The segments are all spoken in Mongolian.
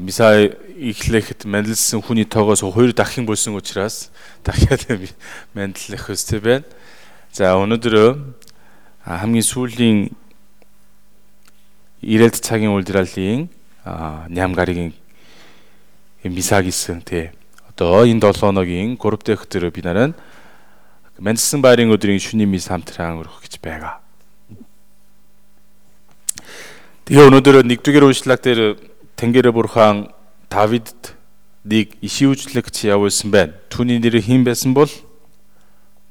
миса эхлэхэд мэдлсэн хүний тоогоос хоёр дахин болсон учраас дахиад мэдлэх хөстэй байна. За өнөөдөр хамгийн сүүлийн ирээд цагийн үйлдвэрлэлийн нямгаригийн миса гэсэн тий одоо энэ 7 хоногийн 3 дахь өдөр би нараа Мэнсэн байрын өдрийн шүний мис хамтран өргөх гэж байгаа. Тэгээ өнөөдөр нэгдүгээр уншлаг дээр Тэнгэрэ бурхан Давидд нэг ишиүжлэгч явуулсан байна. Түүний нэр хэн байсан бол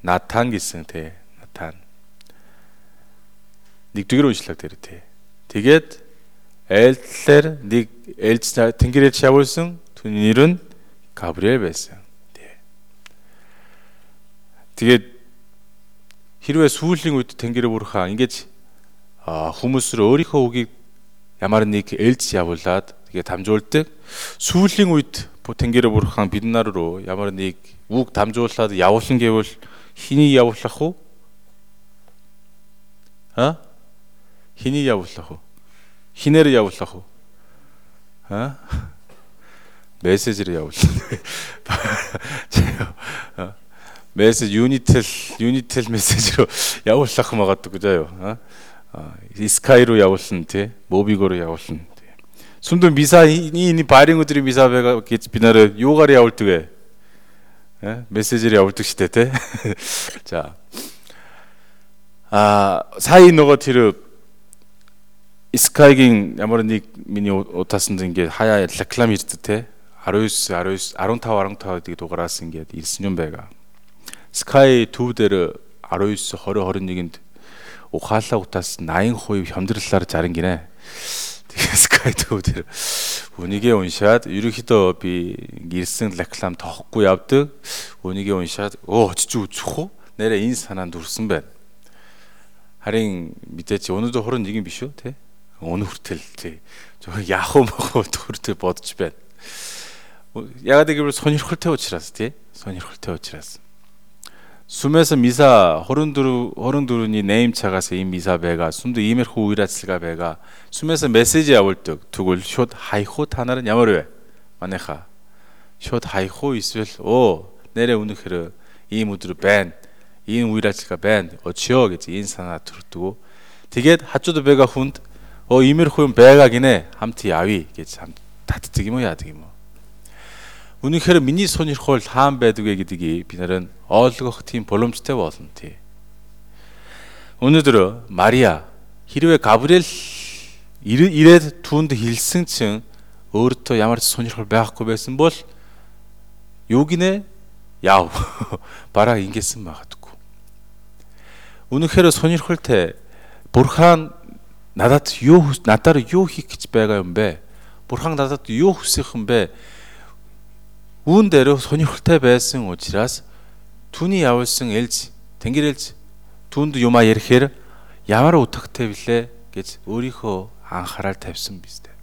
Натан гэсэн тий. Натан. Нэгдүгээр уншлаг дээр тий. Тэгээд айлтлаар нэг ээлж Тэнгэрэж явуулсан түүний нэр нь Габриэл байсан. Тэгээд хэрвээ сүүлийн үед Тэнгэр бүрхаа ингэж хүмүүс рүү өөрийнхөө үгийг ямар нэг ээлж явуулаад тэгээд хамжуулдаг. Сүүлийн үед Тэнгэр бүрхаа бид нар руу ямар нэг үг дамжуулаад явуулсан гэвэл хиний явуулах уу? А? Хиний явуулах уу? Хинээр явуулах уу? А? Мессежээр явуулах мессеж Unitel Unitel мессежруу явуулах магадгүй заяа. 아, 이스카이로 야올슨데 모비고로 야올슨데 순도 미사인이 바이링우들이 미사베가 비나르 요가리 야올뜨게 예? 메시지를 야올뜨 시대 때자. 아, 사이 노거티르 이스카이긴 야마르니 미니 오타슨든 게 하야 레클람 이르트테 아로이스 아로이스 아롱타와 아롱타와 되게 도가라슨 게 일스뇽베가. 스카이 두데르 아로이스 허르 허른 얘긴데 ухаалаа утаас 80% хямдралаар зарин гинэ. Тэгээ Sky 2 дээр үнийгээ уншаад ерөөхдөө би ирсэн реклам тоохгүй явдаг. Үнийгээ уншаад өө очиж үзэх үү? Нэрээ энэ санаанд дүрсэн байна. Харин мэдээч өнөөдөр 21 биш үү те? Өнө хүртэл те. Зөвхөн яах юм бохоо хүртэл бодож байна. Ягаад гэвэл сонирхолтой учраас тий? Сонирхолтой учраас. Сүмээс миса 24 24-ний нэм цагаас ийм миса байгаа. Сүмд иймэрхүү үйл ажиллагаа байгаа. Сүмээс мессеж явуулдаг. Тэгвэл шууд хаях уу та нар ямар вэ? Манайха. Шууд хаях уу эсвэл оо нэрээ үнэхээр ийм өдөр байна. Ийм үйл ажиллагаа байна. Очио гэж энэ санаа төрдөг. Тэгээд хажууд байгаа хүнд оо иймэрхүү юм байгаа гинэ. Хамт явъя гэж хамт татдаг юм уу яадаг юм уу? Үнэхээр миний сонирхол хаан байдаг вэ гэдгийг би нараа ойлгох тийм боломжтой болно тий. Өнөөдөр Мария хэрвээ Габриэл ирээд түүнд хэлсэн чинь өөртөө ямар ч сонирхол байхгүй байсан бол юу гинэ яв бараа ингэсэн магадгүй. Үнэхээр сонирхолтой Бурхан надад юу надаар юу хийх гэж байгаа юм бэ? Бурхан надад юу хүсэх юм бэ? Үүн дээр сонирхолтой байсан учраас түүний явуулсан ээлж тэнгэр ээлж түүнд юмаа ярихээр ямар утгатай вүлээ гэж өөрийнхөө анхаарал тавьсан биз дээ.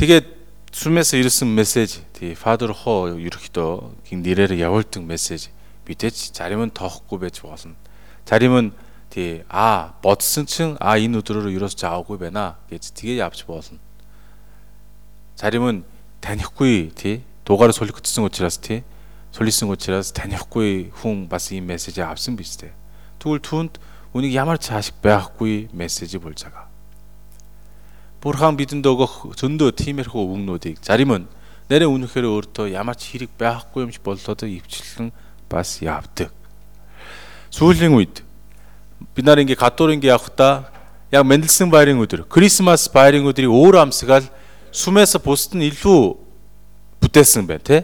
Тэгээд сүмээс ирсэн мессеж тий фадер хоо ерөөхдөө гин нэрээр явуулдаг мессеж мэдээж зарим нь тоохгүй байж болно. Зарим нь тий а бодсон чин а энэ өдрөөр ерөөс заавгүй байна гэж тэгээ явж болно. Зарим нь 대니후이티 도가르 솔리코티슨 고치라스티 솔리슨 고치라스? 대니후이 훙 바스이 메시지 앞선 비스데 투울 투운 우니 야마르치 아식 배학구이 메시지 볼자가. 보르항 비든도고 전도 팀에고 웅노딕. 자림은 내래 운흑회로 어르터 야마치 히릭 배학구 염시 벌터도 입칠승 바스 야압득 수울링 우이트 비나린 게 갓도른 게 야후다. 약 맨델슨 바이링 우들 그리스마스 바이링 우들이 오람스가 биз дээ. Тэгвэл түнд үнийг ямар ч хаашиг байхгүй мессеж болж байгаа. Бурхан бидэнд өгөх зөндөө тиймэрхүү үгнүүдийг зарим нь нэрээ үнэхээр өөртөө ямар ч хэрэг байхгүй юмч болоод ивчлэн бас явдаг. Сүүлийн үед бид нар ингээ католик явахдаа яг Мендельсон байрын өдөр, Крисмас байрын өдрийг өөр амсгаал сүмээс бусд нь илүү бүтээсэн байна тий.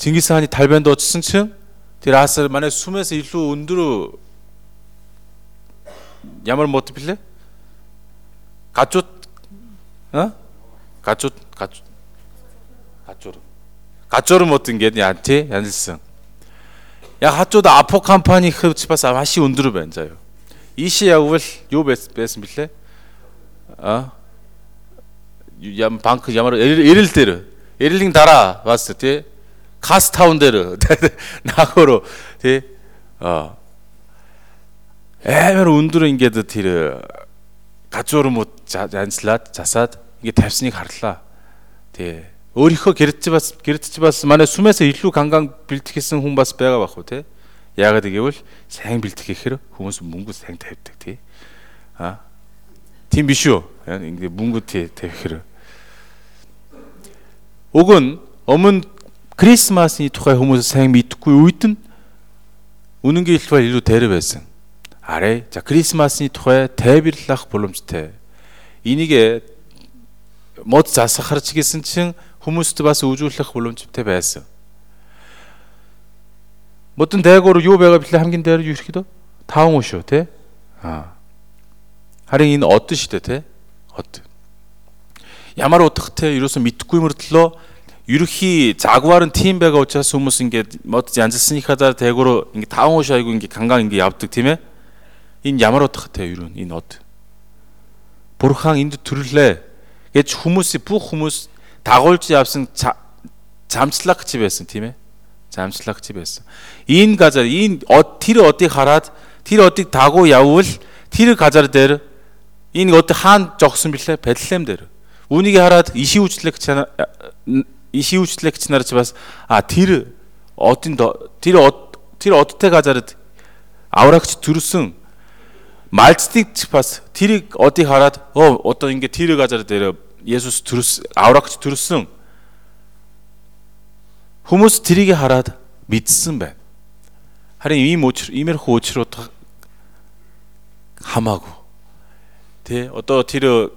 Чингис хааны талбайд очсон чинь тэр асар манай сүмээс илүү өндөр ямар мод блэ? Гажууд а? Гажууд гаж гажуур. Гажуур мод ингээд яа тий янилсан. Яг хажууд апо компани хөвч бас маш өндөр байна заяа. Ийшээ явбал юу байсан бэлээ? А ям банк ямар эрэл дээр эрелийн дараа бас тий кас таун дээр нахөрөө тий аа амар өндөр ингээд тэр газуур мод янзлаад засаад ингээд тавьсныг харлаа. Тий. Өөрийнхөө гэрдэж бас гэрдэж бас манай сүмээс илүү ганган бэлтгэсэн хүн бас байгаа бах уу те. Яагаад гэвэл сайн бэлтгэх гэхээр хүмүүс мөнгө сайн тавьдаг тий. А. Тийм биш үү? Ингээд мөнгө тий тавихэр. Уг нь өмнө Крисмасны тухай хүмүүс сайн мэдэхгүй үед нь үнэнгийн хэлбэл илүү дээр байсан. Арай за Крисмасны тухай тайварлах боломжтой. Энийг мод засахарч гэсэн чинь хүмүүст бас үжүүлэх боломжтой байсан. Модон дээгүүр юу байгаа бэлээ хамгийн дээр юу ирэхэд таван уу шүү те. Аа. Харин энэ од шүү дээ те. Од. Ямар те ерөөсөө мэдхгүй мөрдлөө ерөхий загвар нь тийм байгаа учраас хүмүүс ингээд мод янзлсныхаа дараа дээгүүр ингээд таван уу шайгу ингээд кангаан ингээд явдаг тийм ээ. Энэ ямар те юу энэ од. Бурхан энд төрлөө гэж хүмүүсийн бүх хүмүүс дагуулж явсан замцлагч байсан тийм ээ. Замцлагч байсан. Энэ газар энэ тэр одыг хараад тэр одыг дагуу явбал тэр газар дээр энэ од хаан жогсон бэлээ Бэтлем дээр. Үүнийг хараад иши үжлэгч иши үжлэгч нар ч бас а тэр одын тэр од тэр одтой газарт аврагч төрсөн малцдыг бас тэрийг одыг хараад оо одоо ингээд тэр газар дээр Есүс төрс аврагч төрсөн хүмүүс тэрийг хараад мэдсэн байна. Харин ийм учир иймэрхүү учрууд хамаагүй. Тэ одоо тэр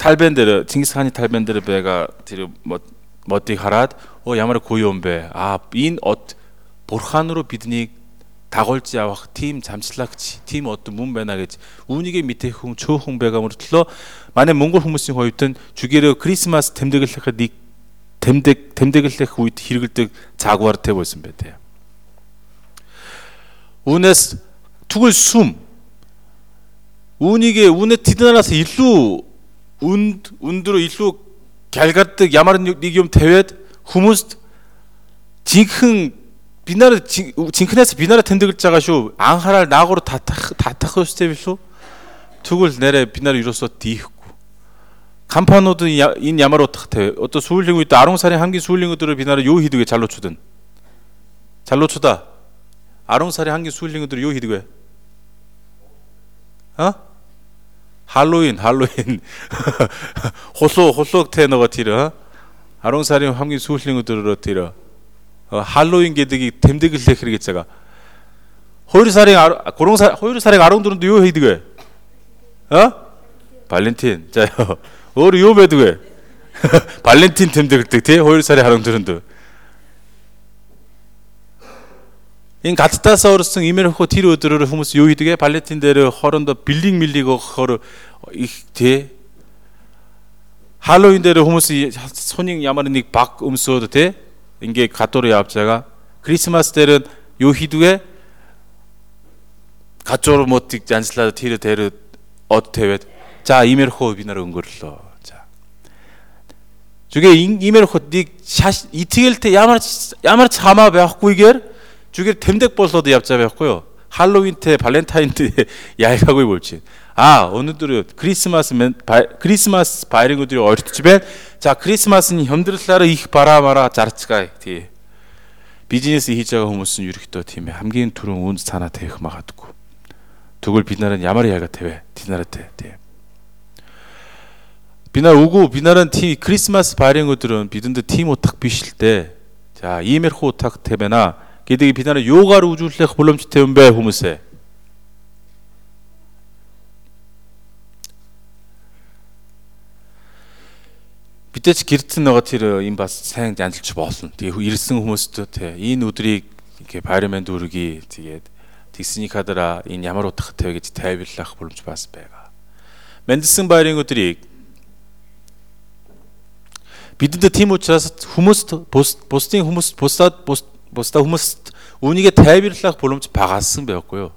талбайн дээр Чингис хааны талбайн дээр байгаа тэр модыг хараад оо ямар гоё юм бэ? Аа энэ од бурхан руу биднийг дагуулж явах тийм замцлагч, тийм одоо мөн байна гэж үүнийгээ мэдээх хүн чөөхөн байгаа мөртлөө манай монгол хүмүүсийн хувьд нь жүгээрөө Крисмас тэмдэглэхэд нэг тэмдэг тэмдэглэх үед хэрэгэлдэг цагвар тэ болсон байдаг. Үүнээс тэгвэл сүм үүнийгээ үнэт тэднээс илүү үнд өндөр илүү галгардаг ямар нэг юм тавиад хүмүүст жинхэнэ би нараа жинхнээс би нараа тэмдэглэж байгаа шүү. Анхаарал наагур татах татах өстэй биш үү? Тэгвэл нэрэ би нар ерөөсөө диихгүй. Компаниуд энэ ямар утгатай вэ? Одоо сүүлийн үед 10 сарын хамгийн сүүлийн өдрөөр би нараа юу хийдэг вэ залуучууд нь? Залуучуудаа 10 сарын хамгийн сүүлийн өдөр юу хийдэг вэ? А? Халлоуин, Халлоуин. Хулуу, хулууг тэ нөгөө тэр 10 сарын хамгийн сүүлийн өдрөөр тэр 할로윈 할로윈. 호소 호소 테너가 티라 아롱사리 황기 수슬링을 들으러 티라 할로윈 게득이 댐득일 때 그렇게 자가. 호유사리 아롱 아, 고롱사 호유사리 아롱 들은데 요 헤드게. 어? 발렌틴 자요. 어리 요 배드게. 발렌틴 댐득일 때 호유사리 아롱 들은데. 인 가트타사우루스는 이메르코 뒤로 드르르 후무스 요이드게 발레틴데르 허런더 빌링 밀리고 허르 이뒤 할로윈데르 후무스 손익 야마르닉 박 음수어도 돼 인게 가토르 야합자가 크리스마스 때는 요히두에 가쪼르 못틱 잔슬라드 티르 데르 어테웨 자 이메르코 비나르 응거를러. 자. 저게 이메르코 닉 샤시 이티겔테 야마르 야마르 차마 베하고 이겔 발렌타인데 야이가고 볼지. 아 오늘도 크리스마스 크리스마스 바이링 우들이 어렸지만 자 크리스마스는 힘들었다라 их 바라마라 자르츠가 티 비즈니스 히자가 호무슨 유리히또 팀에 함긴 두른 운 사나 대흑 마가두고. 두글 비나는 야마리 야가 대회 디나라테 티 비날 오고 비날은 티 크리스마스 바이링 우들은 비든드 팀 오탁 비실 때자 이메르호 오탁 테베나 гэдэг бид нараа юугаар үжүүлэх боломжтой юм бэ хүмүүсээ? Бидээч гэрдсэн байгаа тэр юм бас сайн жанжилж болно. Тэгээ ирсэн хүмүүст те энэ өдрийг ингээ парламент үргий тэгээд тэгсний кадраа энэ ямар утгатай вэ гэж тайварлах боломж бас байгаа. Мэндсэн баярын өдрийг бидэнд тийм учраас хүмүүст бусдын хүмүүст бусдад бус бусдаа хүмүүст үүнийгээ тайварлах боломж багассан байхгүй юу?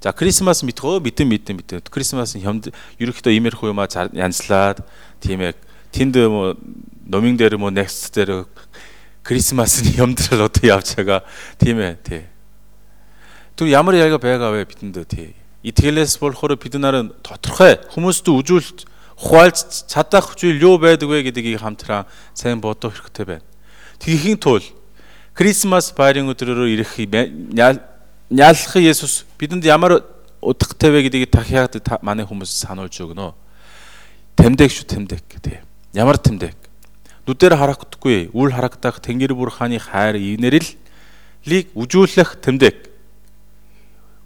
За Крисмас мэдхөө мэдэн мэдэн мэдэн. Крисмас хямд ерөөхдөө иймэрхүү юмаа янзлаад тийм ээ тэнд номин дээр мө next дээр Крисмасны юмдрал одоо явж байгаа тийм ээ тий. Түр ямар яга байгаа вэ бидэнд тий. Итгэлээс болохоор бид нараа тодорхой хүмүүст үжүүлж Ухаалж чадах зүйл юу байдаг вэ гэдгийг хамтран сайн бодох хэрэгтэй байна. Тэгхийн тул Крисмас баярын өдрөөр ирэх няаллах Есүс бидэнд ямар утгатай вэ гэдгийг дахиад манай хүмүүс сануулж өгнө. Тэмдэг шүү тэмдэг гэдэг. Ямар тэмдэг? Нүдээр харагдахгүй, үл харагдах Тэнгэр бүр хааны хайр инэрл лиг үжүүлэх тэмдэг.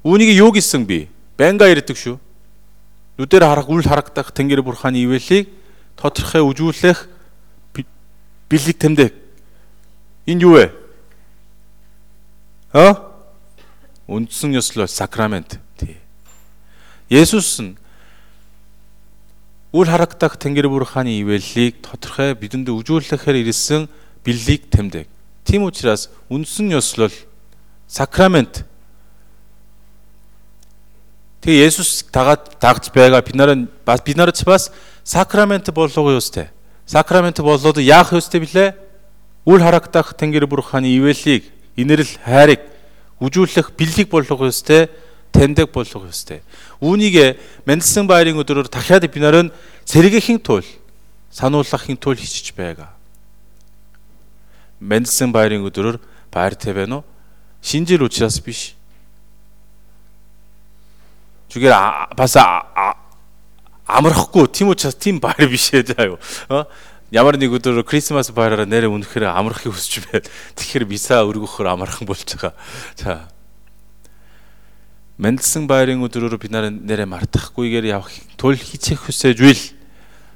Үүнийг юу гэсэн би? Банга ирдэг шүү. Нүдээр харах үл харагдах Тэнгэр бүр хааны ивэлийг тодорхой үжүүлэх бэлэг тэмдэг. Энэ юу вэ? А? Үндсэн ёслол сакрамент. Тий. Есүс нь үл харагдах Тэнгэр бүр хааны ивэлийг тодорхой бидэнд үжүүлэхээр ирсэн бэллийг тэмдэг. Тийм учраас үндсэн ёслол сакрамент Тэгээ Есүс дагаад дагж байгаа бид нараа бас бид нарт бас сакрамент болгох ёстой. Сакрамент болоод яах ёстой блэ? Үл харагдах Тэнгэр бүр хааны ивэлийг инэрл хайрыг үжүүлэх бэллийг болгох ёстой тэмдэг болгох ёстой. Үүнийг мэндэлсэн баярын өдрөөр дахиад бид нарыг сэргээхийн тул сануулгахын тул хичж байгаа. Мэндэлсэн баярын өдрөөр баяртай байна уу? Шинжил учраас биш. Зүгээр бас амархгүй тийм учраас тийм баяр биш ээ заа юу. Ямар нэг өдөр Крисмас баяраараа нэрээ үнэхээр амархыг хүсч байл. Тэгэхээр виса өргөхөөр амархан болж байгаа. За Мэндэлсэн баярын өдрөөр бид нэрээ мартахгүйгээр явах тул хичээх хүсэж үйл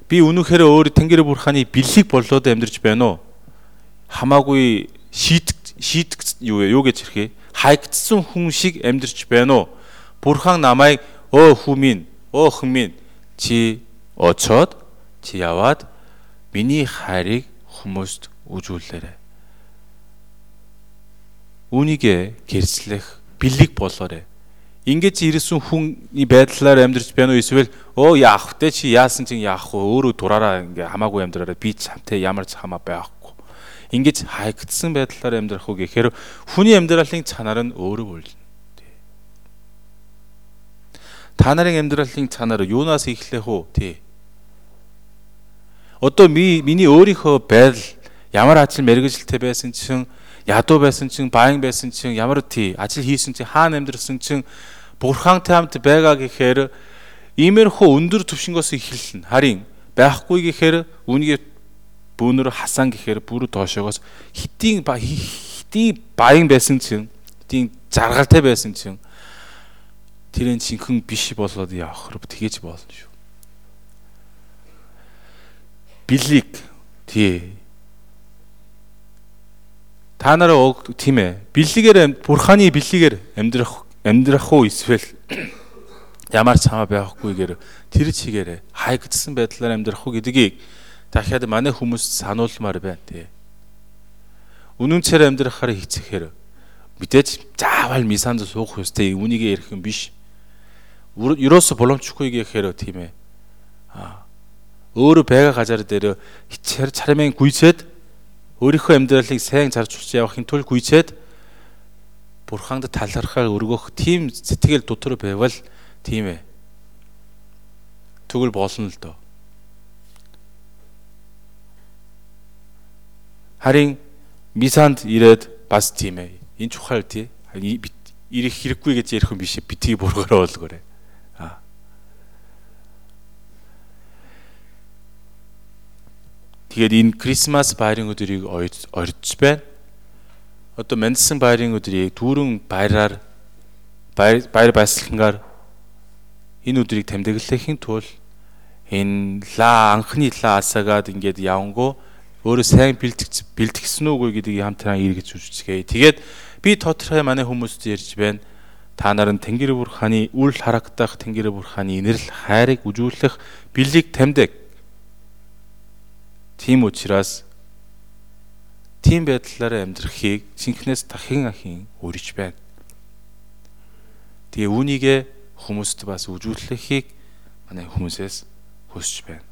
би үнэхээр өөр Тэнгэр бурханы бэлэг болоод амьдарч байна уу? Хамаагүй шийд шийд юу юу гэж хэрхээ хайгдсан хүн шиг амьдарч байна уу? Бурхан намайг өө хүмин, өө хүмин чи очоод чи яваад миний хайрыг хүмүүст үжүүлээрэй. Үүнийг гэрчлэх бэлэг болоорой ингэж ирсэн хүний байдлаар амьдрч байна уу? Эсвэл оо яах вэ? Чи яасан чинь яах вэ? Өөрөө дураараа ингээ хамаагүй амьдраараа би чамтай ямар ч хамаа байхгүй ингэж хайгдсан байдлаар амьдрах уу гэхээр хүний амьдралын цанаар нь өөрөө болно та нарын амьдралын цанаар юунаас эхлэх үү тий одоо ми миний өөрийнхөө байдал ямар ажил мэрэгжилтэй байсан чинь ядуу байсан чинь баян байсан чинь ямар тий ажил хийсэн чинь хаана амьдрсан чинь бурхантай хамт байгаа гэхээр иймэрхүү өндөр түвшингоос эхэлнэ. Харин байхгүй гэхээр үүнийг бүүнөр хасан гэхээр бүр доошоогоос хитийн хитийн баян байсан чинь хитийн жаргалтай байсан чинь тэрэн чинхэн биш болоод явах хэрэг тгийж болно шүү. Билик тий та нараа тийм ээ бэлгээр бурханы бэлгээр амьдрах амьдрах уу эсвэл ямар ч хамаа байхгүйгээр тэр чигээрээ хайгдсан байдлаар амьдрах уу гэдгийг дахиад манай хүмүүст сануулмаар байна тий. Үнэнчээр амьдрахаар хэцэхээр мэдээж заавал мисанд суух ёстой үнийг ярих юм биш. Ерөөсө боломжгүй гэхээр тийм ээ. Аа. Өөрө байгаа газар дээр хичээр царамын гүйцээд өөрийнхөө амьдралыг сайн зарчулж явахын тулд гүйцээд бурханд талархаар өргөх тийм сэтгэл дотор байвал тийм ээ. Тэгвэл болно л доо. Харин мисанд ирээд бас тийм ээ. Энэ чухал тий. Ирэх хэрэггүй гэж ярих юм биш. Битгий бургараа болгоорой. Тэгээд энэ Крисмас баярын өдрийг орж байна одоо Мандсан баярын өдрийг дүүрэн баяраар баяр баясгалангаар энэ өдрийг тэмдэглэхийн тулд энэ ла анхны ла асаагаад ингээд явангуу өөрөө сайн бэлтгэж бэлтгэсэн үгүй гэдгийг хамтран эргэж үзчихье. Тэгээд би тодорхой манай хүмүүст ярьж байна. Та нар нь Тэнгэр бүр хааны үл харагдах Тэнгэр бүр хааны инэрл хайрыг үжүүлэх бэлийг тамдаг. Тийм учраас тийм байдлаараа амьдрахыг шинхнээс дахин ахин үрж байна. Тэгээ үүнийгэ хүмүүст бас үжүүлэхийг манай хүмүүсээс хүсэж байна.